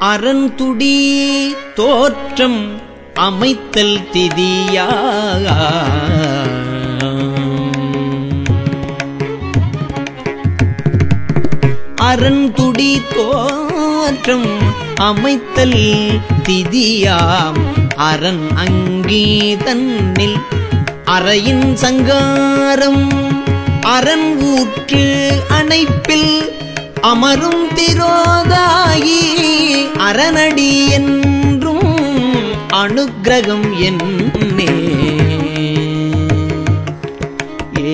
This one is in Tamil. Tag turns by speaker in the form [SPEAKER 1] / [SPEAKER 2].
[SPEAKER 1] அறந்துடி தோற்றம் அமைத்தல் திதியா. அறந்துடி தோற்றம் அமைத்தல் திதியாம் அரண் அங்கே தன்னில் அறையின் சங்காரம். அரண் ஊற்று அணைப்பில் அமரும் திரோதாயி. சரணடி என்றும் அனுக்கிரகம் என்னே. ஏ